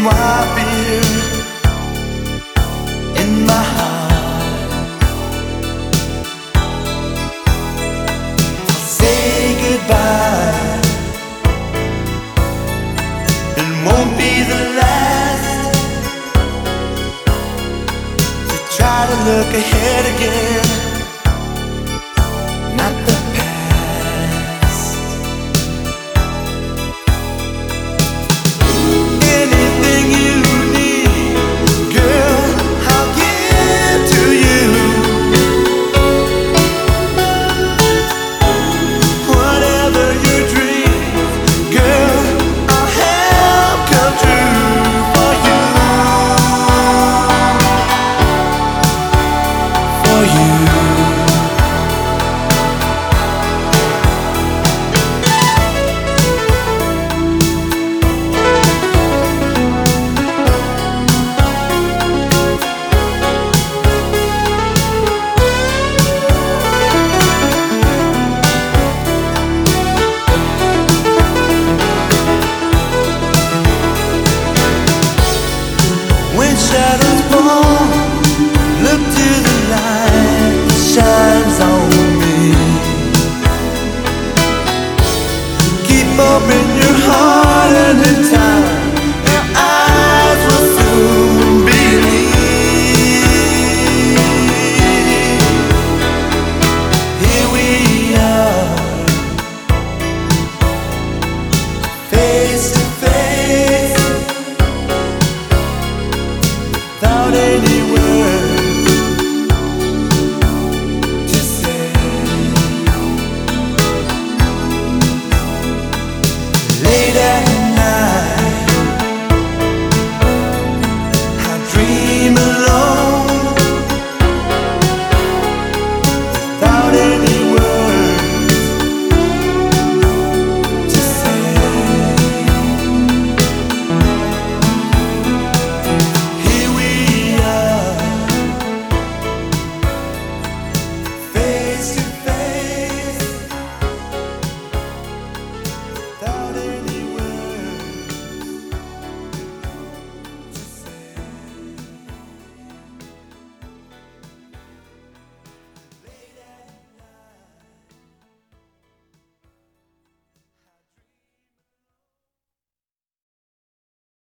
a reason why I fear in my heart. Say goodbye. It won't be the last. To try to look ahead again. when shadows fall.